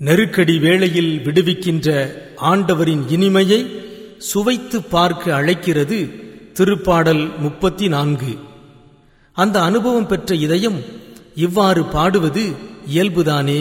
நெருக்கடி வேளையில் விடுவிக்கின்ற ஆண்டவரின் இனிமையை சுவைத்து பார்க்க அழைக்கிறது திருப்பாடல் முப்பத்தி நான்கு அந்த அனுபவம் பெற்ற இதயம் இவ்வாறு பாடுவது இயல்புதானே?